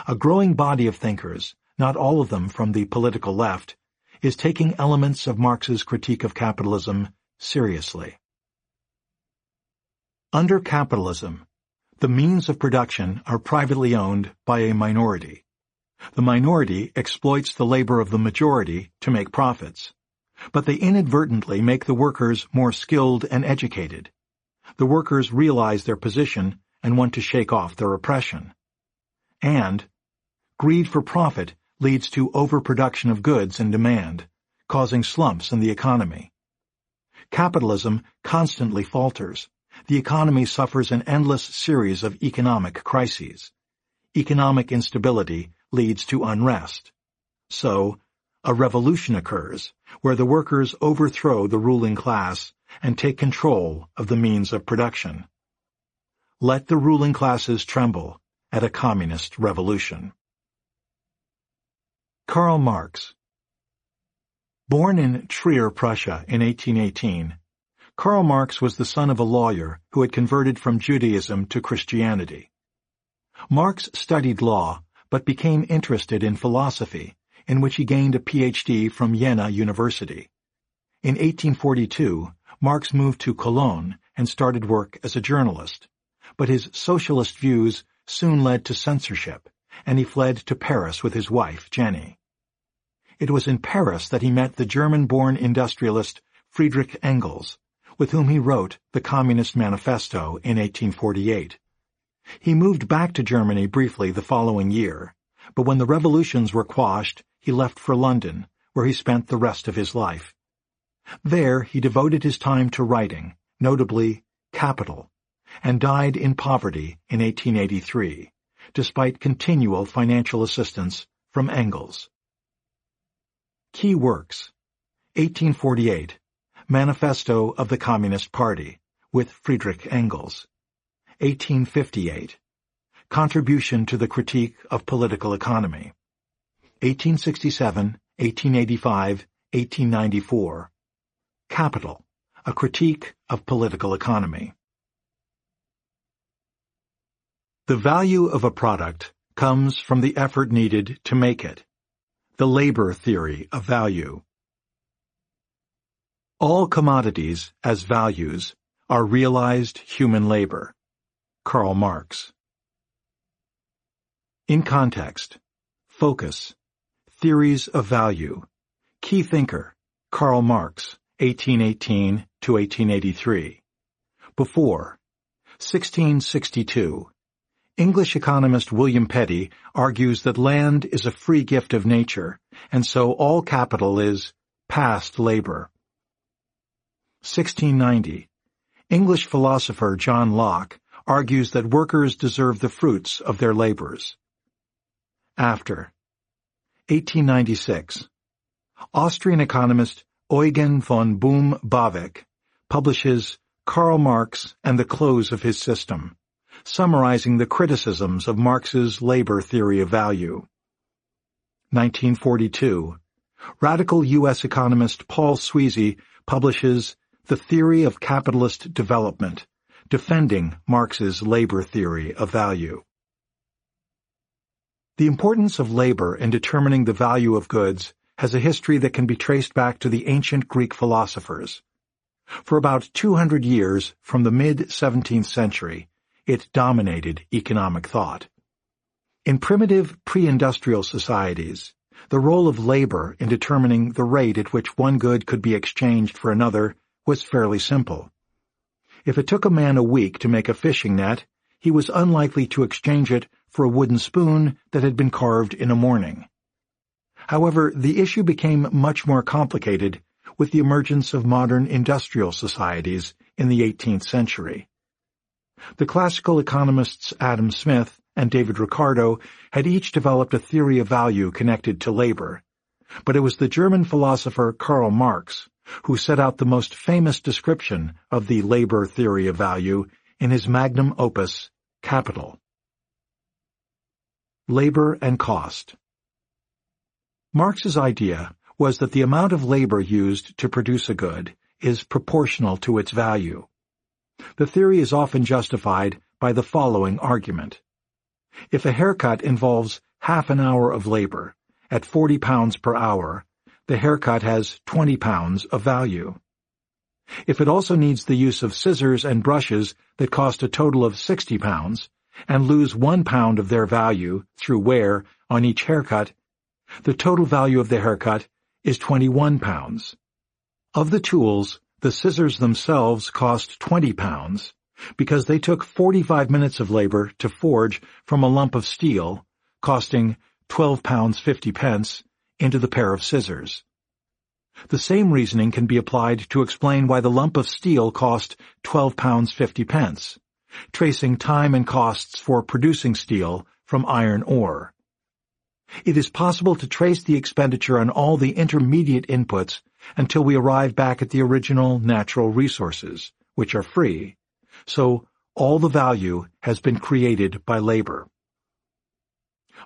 a growing body of thinkers, not all of them from the political left, is taking elements of Marx's critique of capitalism seriously. Under capitalism, the means of production are privately owned by a minority. The minority exploits the labor of the majority to make profits, but they inadvertently make the workers more skilled and educated, the workers realize their position and want to shake off their oppression. And greed for profit leads to overproduction of goods and demand, causing slumps in the economy. Capitalism constantly falters. The economy suffers an endless series of economic crises. Economic instability leads to unrest. So, a revolution occurs, where the workers overthrow the ruling class and take control of the means of production. Let the ruling classes tremble at a communist revolution. Karl Marx Born in Trier, Prussia in 1818, Karl Marx was the son of a lawyer who had converted from Judaism to Christianity. Marx studied law, but became interested in philosophy, in which he gained a PhD from Jena University. In 1842, Marx moved to Cologne and started work as a journalist, but his socialist views soon led to censorship, and he fled to Paris with his wife, Jenny. It was in Paris that he met the German-born industrialist Friedrich Engels, with whom he wrote the Communist Manifesto in 1848. He moved back to Germany briefly the following year, but when the revolutions were quashed, he left for London, where he spent the rest of his life. There he devoted his time to writing, notably Capital, and died in poverty in 1883, despite continual financial assistance from Engels. Key works. 1848 Manifesto of the Communist Party with Friedrich Engels. 1858 Contribution to the Critique of Political Economy. 1867, 1885, 1894 Capital, A Critique of Political Economy. The value of a product comes from the effort needed to make it. The labor theory of value. All commodities as values are realized human labor. Karl Marx. In context, focus, theories of value, key thinker, Karl Marx. 1818 to 1883. Before 1662, English economist William Petty argues that land is a free gift of nature, and so all capital is past labor. 1690, English philosopher John Locke argues that workers deserve the fruits of their labors. After 1896, Austrian economist Eugen von Böhm-Bawerk publishes Karl Marx and the Close of His System, summarizing the criticisms of Marx's labor theory of value. 1942. Radical U.S. economist Paul Sweezy publishes The Theory of Capitalist Development, defending Marx's labor theory of value. The importance of labor in determining the value of goods has a history that can be traced back to the ancient Greek philosophers. For about 200 years, from the mid-17th century, it dominated economic thought. In primitive pre-industrial societies, the role of labor in determining the rate at which one good could be exchanged for another was fairly simple. If it took a man a week to make a fishing net, he was unlikely to exchange it for a wooden spoon that had been carved in a morning. However, the issue became much more complicated with the emergence of modern industrial societies in the 18th century. The classical economists Adam Smith and David Ricardo had each developed a theory of value connected to labor, but it was the German philosopher Karl Marx who set out the most famous description of the labor theory of value in his magnum opus, Capital. Labor and Cost Marx's idea was that the amount of labor used to produce a good is proportional to its value. The theory is often justified by the following argument. If a haircut involves half an hour of labor, at 40 pounds per hour, the haircut has 20 pounds of value. If it also needs the use of scissors and brushes that cost a total of 60 pounds, and lose one pound of their value through wear on each haircut the total value of the haircut is 21 pounds. Of the tools, the scissors themselves cost 20 pounds because they took 45 minutes of labor to forge from a lump of steel, costing 12 pounds 50 pence, into the pair of scissors. The same reasoning can be applied to explain why the lump of steel cost 12 pounds 50 pence, tracing time and costs for producing steel from iron ore. It is possible to trace the expenditure on all the intermediate inputs until we arrive back at the original natural resources, which are free, so all the value has been created by labor.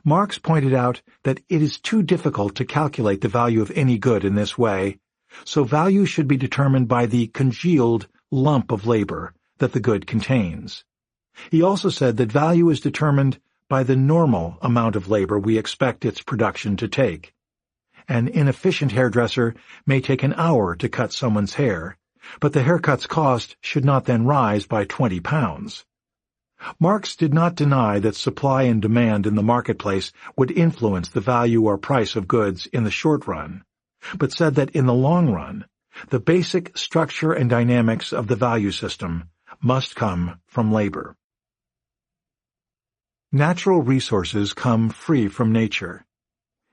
Marx pointed out that it is too difficult to calculate the value of any good in this way, so value should be determined by the congealed lump of labor that the good contains. He also said that value is determined by the normal amount of labor we expect its production to take. An inefficient hairdresser may take an hour to cut someone's hair, but the haircut's cost should not then rise by 20 pounds. Marx did not deny that supply and demand in the marketplace would influence the value or price of goods in the short run, but said that in the long run, the basic structure and dynamics of the value system must come from labor. Natural resources come free from nature.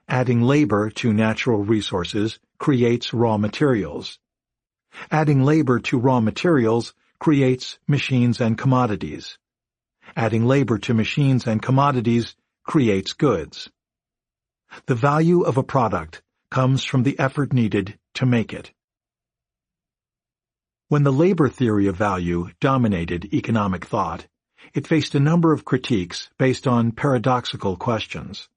Adding labor to natural resources creates raw materials. Adding labor to raw materials creates machines and commodities. Adding labor to machines and commodities creates goods. The value of a product comes from the effort needed to make it. When the labor theory of value dominated economic thought, it faced a number of critiques based on paradoxical questions.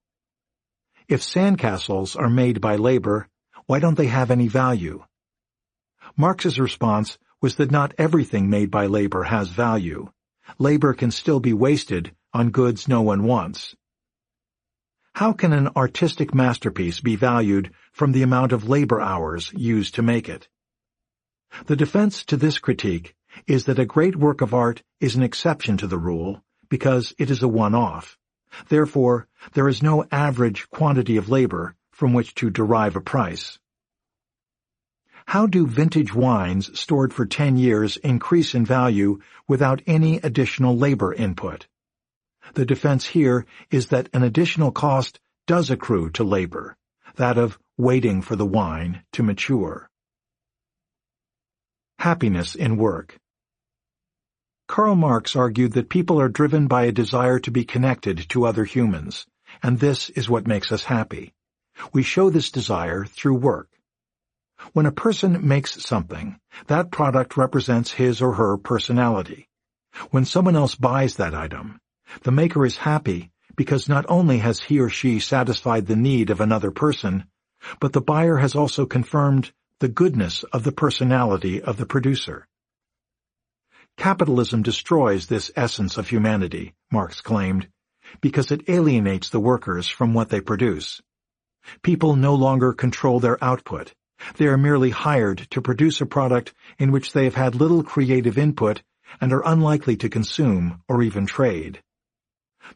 If sandcastles are made by labor, why don't they have any value? Marx's response was that not everything made by labor has value. Labor can still be wasted on goods no one wants. How can an artistic masterpiece be valued from the amount of labor hours used to make it? The defense to this critique is that a great work of art is an exception to the rule because it is a one-off. Therefore, there is no average quantity of labor from which to derive a price. How do vintage wines stored for 10 years increase in value without any additional labor input? The defense here is that an additional cost does accrue to labor, that of waiting for the wine to mature. Happiness in work. Karl Marx argued that people are driven by a desire to be connected to other humans, and this is what makes us happy. We show this desire through work. When a person makes something, that product represents his or her personality. When someone else buys that item, the maker is happy because not only has he or she satisfied the need of another person, but the buyer has also confirmed the goodness of the personality of the producer. Capitalism destroys this essence of humanity, Marx claimed, because it alienates the workers from what they produce. People no longer control their output. They are merely hired to produce a product in which they have had little creative input and are unlikely to consume or even trade.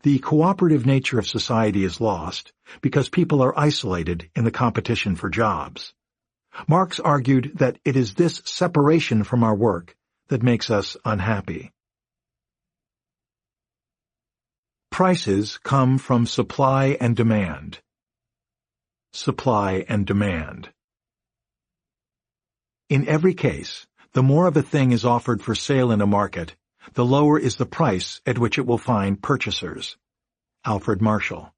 The cooperative nature of society is lost because people are isolated in the competition for jobs. Marx argued that it is this separation from our work that makes us unhappy. Prices come from supply and demand. Supply and demand. In every case, the more of a thing is offered for sale in a market, the lower is the price at which it will find purchasers. Alfred Marshall.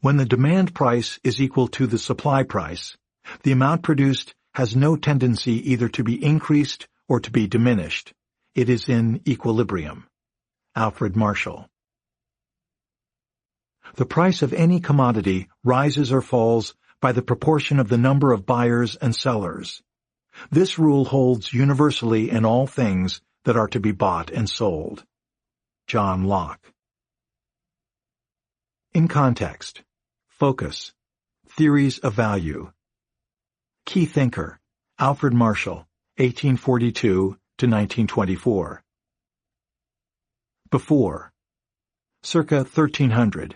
When the demand price is equal to the supply price, the amount produced has no tendency either to be increased or to be diminished. It is in equilibrium. Alfred Marshall The price of any commodity rises or falls by the proportion of the number of buyers and sellers. This rule holds universally in all things that are to be bought and sold. John Locke In context, focus, theories of value, Key thinker, Alfred Marshall, 1842 to 1924. Before, circa 1300,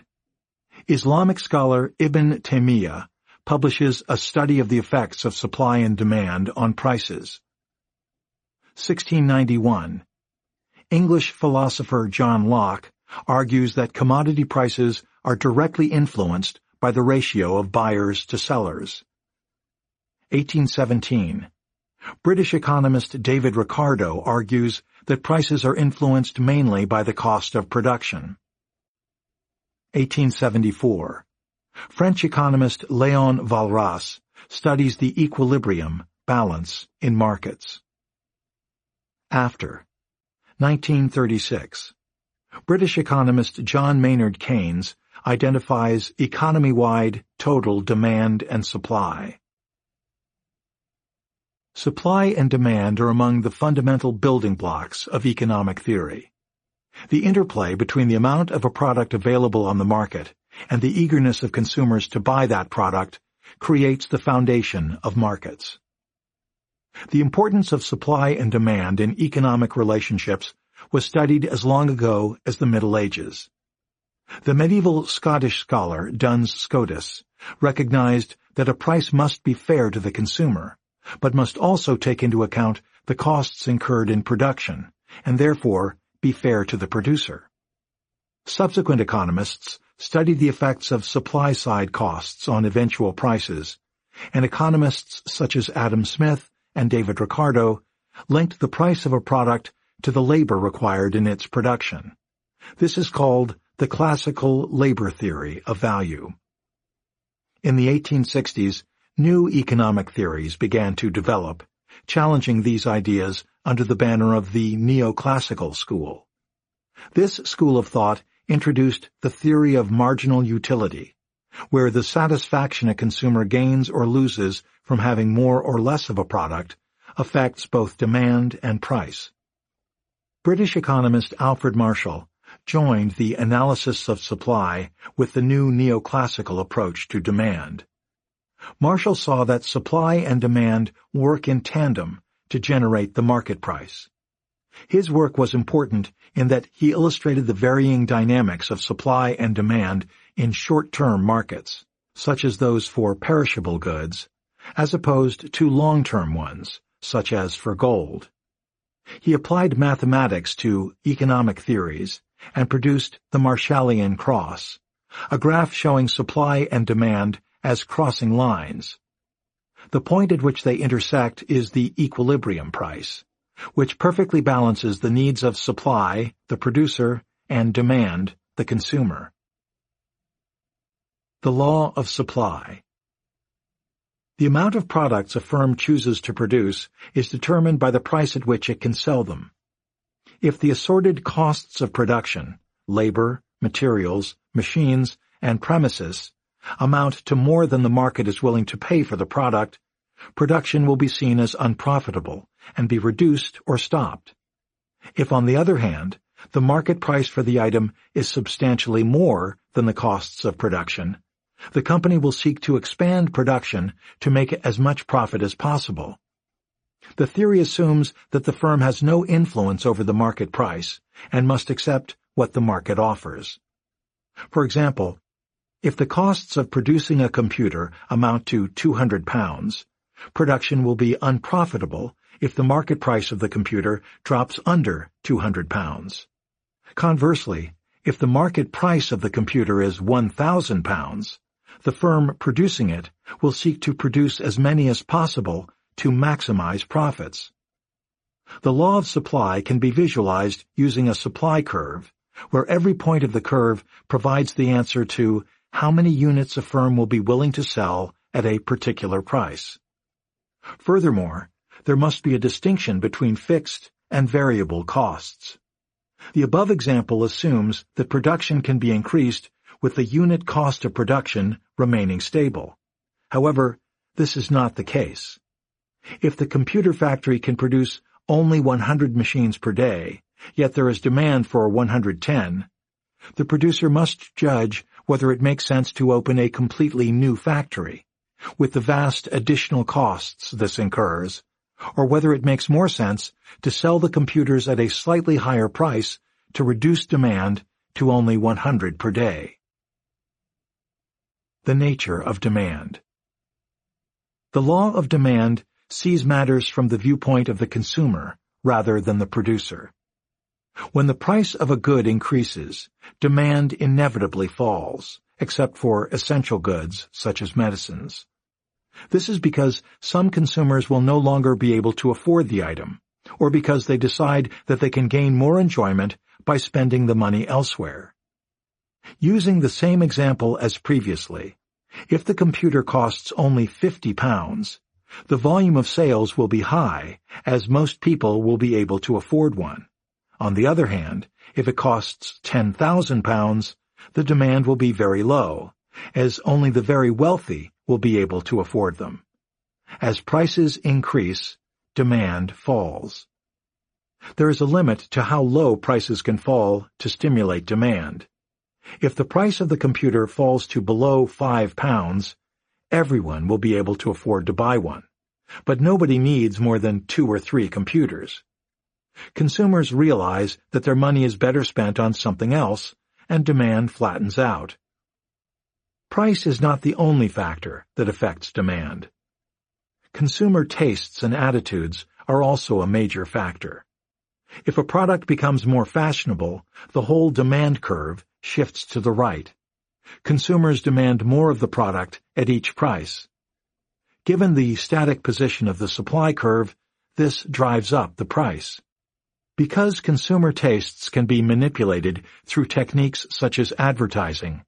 Islamic scholar Ibn Taymiyyah publishes a study of the effects of supply and demand on prices. 1691, English philosopher John Locke argues that commodity prices are directly influenced by the ratio of buyers to sellers. 1817, British economist David Ricardo argues that prices are influenced mainly by the cost of production. 1874. French economist Léon Walras studies the equilibrium, balance, in markets. After 1936. British economist John Maynard Keynes identifies economy-wide total demand and supply. Supply and demand are among the fundamental building blocks of economic theory. The interplay between the amount of a product available on the market and the eagerness of consumers to buy that product creates the foundation of markets. The importance of supply and demand in economic relationships was studied as long ago as the Middle Ages. The medieval Scottish scholar Duns Scotus recognized that a price must be fair to the consumer, but must also take into account the costs incurred in production, and therefore be fair to the producer. Subsequent economists studied the effects of supply-side costs on eventual prices, and economists such as Adam Smith and David Ricardo linked the price of a product to the labor required in its production. This is called the classical labor theory of value. In the 1860s, new economic theories began to develop, challenging these ideas under the banner of the neoclassical school. This school of thought introduced the theory of marginal utility, where the satisfaction a consumer gains or loses from having more or less of a product affects both demand and price. British economist Alfred Marshall joined the analysis of supply with the new neoclassical approach to demand. Marshall saw that supply and demand work in tandem to generate the market price. His work was important in that he illustrated the varying dynamics of supply and demand in short-term markets, such as those for perishable goods, as opposed to long-term ones, such as for gold. He applied mathematics to economic theories and produced the Marshallian cross, a graph showing supply and demand as crossing lines. The point at which they intersect is the equilibrium price, which perfectly balances the needs of supply, the producer, and demand, the consumer. The Law of Supply The amount of products a firm chooses to produce is determined by the price at which it can sell them. If the assorted costs of production, labor, materials, machines, and premises amount to more than the market is willing to pay for the product, production will be seen as unprofitable and be reduced or stopped. If, on the other hand, the market price for the item is substantially more than the costs of production, the company will seek to expand production to make as much profit as possible. The theory assumes that the firm has no influence over the market price and must accept what the market offers. For example, if the costs of producing a computer amount to £200, production will be unprofitable if the market price of the computer drops under £200. Conversely, if the market price of the computer is £1,000, the firm producing it will seek to produce as many as possible to maximize profits. The law of supply can be visualized using a supply curve, where every point of the curve provides the answer to how many units a firm will be willing to sell at a particular price. Furthermore, there must be a distinction between fixed and variable costs. The above example assumes that production can be increased with the unit cost of production remaining stable. However, this is not the case. If the computer factory can produce only 100 machines per day, yet there is demand for 110, the producer must judge whether it makes sense to open a completely new factory, with the vast additional costs this incurs, or whether it makes more sense to sell the computers at a slightly higher price to reduce demand to only 100 per day. The Nature of Demand The law of demand sees matters from the viewpoint of the consumer rather than the producer. When the price of a good increases, Demand inevitably falls, except for essential goods such as medicines. This is because some consumers will no longer be able to afford the item, or because they decide that they can gain more enjoyment by spending the money elsewhere. Using the same example as previously, if the computer costs only 50 pounds, the volume of sales will be high as most people will be able to afford one. On the other hand, if it costs £10,000, the demand will be very low, as only the very wealthy will be able to afford them. As prices increase, demand falls. There is a limit to how low prices can fall to stimulate demand. If the price of the computer falls to below £5, everyone will be able to afford to buy one. But nobody needs more than two or three computers. Consumers realize that their money is better spent on something else, and demand flattens out. Price is not the only factor that affects demand. Consumer tastes and attitudes are also a major factor. If a product becomes more fashionable, the whole demand curve shifts to the right. Consumers demand more of the product at each price. Given the static position of the supply curve, this drives up the price because consumer tastes can be manipulated through techniques such as advertising,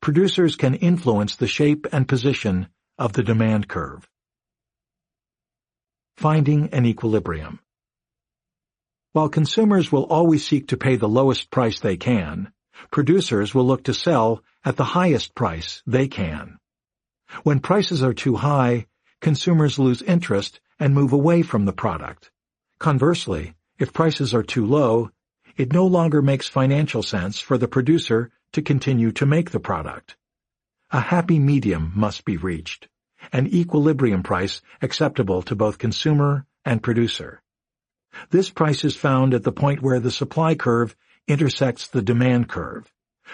producers can influence the shape and position of the demand curve. Finding an equilibrium. While consumers will always seek to pay the lowest price they can, producers will look to sell at the highest price they can. When prices are too high, consumers lose interest and move away from the product. Conversely, if prices are too low, it no longer makes financial sense for the producer to continue to make the product. A happy medium must be reached, an equilibrium price acceptable to both consumer and producer. This price is found at the point where the supply curve intersects the demand curve,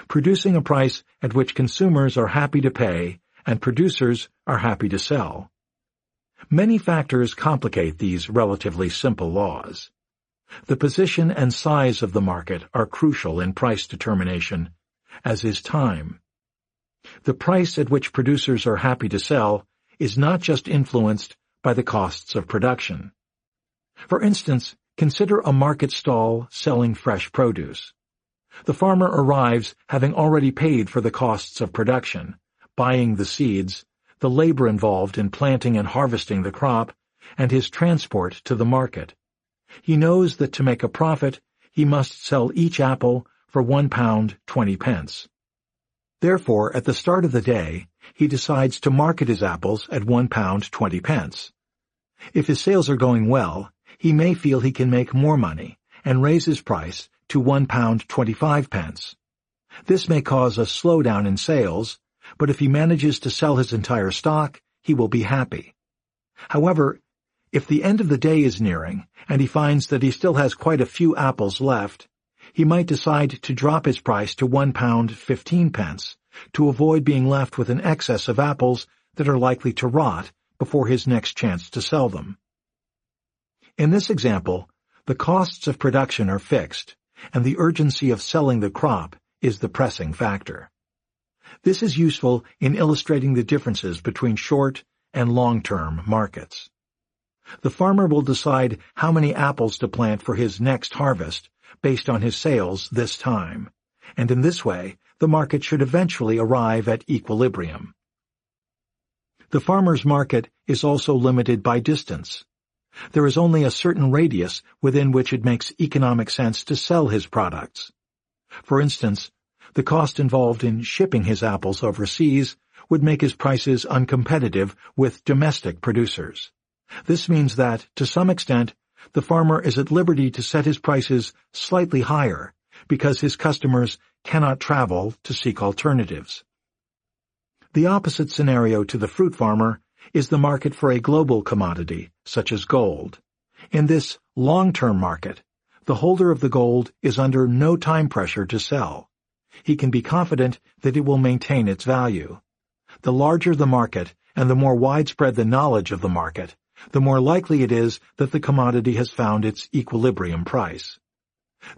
producing a price at which consumers are happy to pay and producers are happy to sell. Many factors complicate these relatively simple laws. The position and size of the market are crucial in price determination, as is time. The price at which producers are happy to sell is not just influenced by the costs of production. For instance, consider a market stall selling fresh produce. The farmer arrives having already paid for the costs of production, buying the seeds, the labor involved in planting and harvesting the crop, and his transport to the market. He knows that to make a profit, he must sell each apple for one pound twenty pence. Therefore, at the start of the day, he decides to market his apples at one pound twenty pence. If his sales are going well, he may feel he can make more money and raise his price to one pound twenty-five pence. This may cause a slowdown in sales, but if he manages to sell his entire stock, he will be happy. However, if the end of the day is nearing, and he finds that he still has quite a few apples left, he might decide to drop his price to one pound fifteen pence, to avoid being left with an excess of apples that are likely to rot before his next chance to sell them. In this example, the costs of production are fixed, and the urgency of selling the crop is the pressing factor. This is useful in illustrating the differences between short and long-term markets. The farmer will decide how many apples to plant for his next harvest based on his sales this time, and in this way the market should eventually arrive at equilibrium. The farmer's market is also limited by distance. There is only a certain radius within which it makes economic sense to sell his products. For instance, the cost involved in shipping his apples overseas would make his prices uncompetitive with domestic producers. This means that, to some extent, the farmer is at liberty to set his prices slightly higher because his customers cannot travel to seek alternatives. The opposite scenario to the fruit farmer is the market for a global commodity, such as gold. In this long-term market, the holder of the gold is under no time pressure to sell. He can be confident that it will maintain its value. The larger the market and the more widespread the knowledge of the market, the more likely it is that the commodity has found its equilibrium price.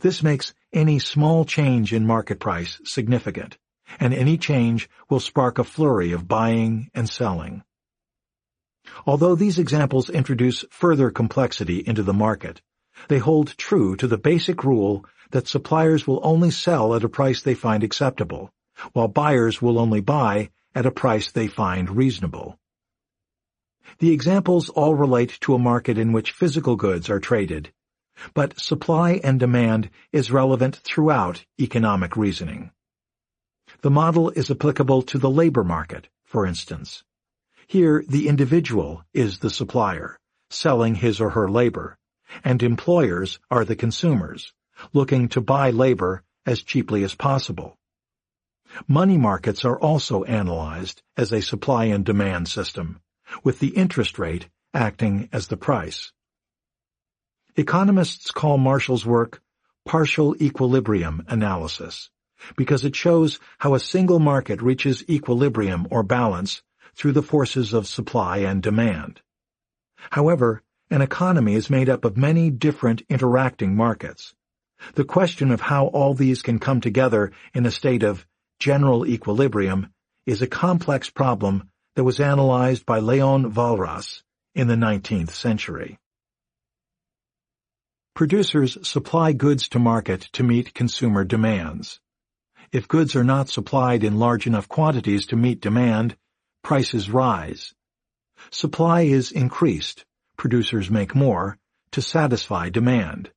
This makes any small change in market price significant, and any change will spark a flurry of buying and selling. Although these examples introduce further complexity into the market, they hold true to the basic rule that suppliers will only sell at a price they find acceptable, while buyers will only buy at a price they find reasonable. The examples all relate to a market in which physical goods are traded, but supply and demand is relevant throughout economic reasoning. The model is applicable to the labor market, for instance. Here, the individual is the supplier, selling his or her labor, and employers are the consumers, looking to buy labor as cheaply as possible. Money markets are also analyzed as a supply and demand system, with the interest rate acting as the price. Economists call Marshall's work partial equilibrium analysis because it shows how a single market reaches equilibrium or balance through the forces of supply and demand. However, an economy is made up of many different interacting markets. The question of how all these can come together in a state of general equilibrium is a complex problem that was analyzed by Leon Walras in the 19th century. Producers supply goods to market to meet consumer demands. If goods are not supplied in large enough quantities to meet demand, prices rise. Supply is increased, producers make more, to satisfy demand.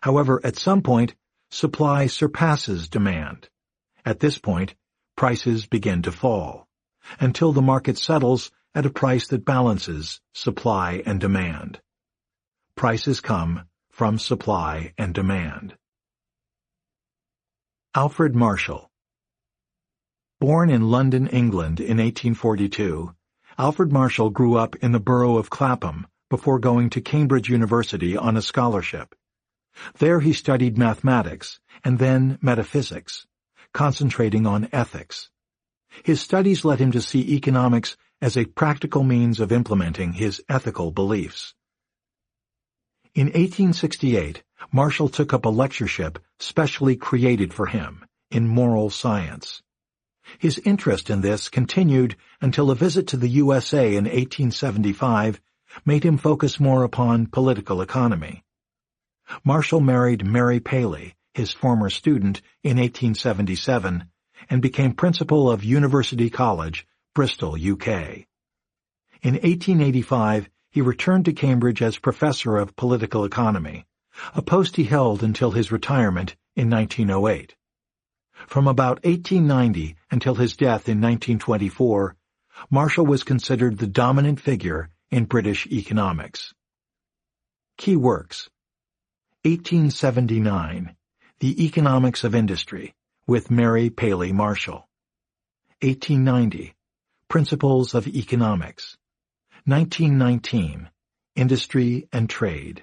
However, at some point, supply surpasses demand. At this point, prices begin to fall until the market settles at a price that balances supply and demand. Prices come from supply and demand. Alfred Marshall Born in London, England in 1842, Alfred Marshall grew up in the borough of Clapham before going to Cambridge University on a scholarship. There he studied mathematics and then metaphysics, concentrating on ethics. His studies led him to see economics as a practical means of implementing his ethical beliefs. In 1868, Marshall took up a lectureship specially created for him in moral science. His interest in this continued until a visit to the USA in 1875 made him focus more upon political economy. Marshall married Mary Paley, his former student, in 1877, and became principal of University College, Bristol, UK. In 1885, he returned to Cambridge as professor of political economy, a post he held until his retirement in 1908. From about 1890 until his death in 1924, Marshall was considered the dominant figure in British economics. Key works 1879, The Economics of Industry, with Mary Paley Marshall. 1890, Principles of Economics. 1919, Industry and Trade.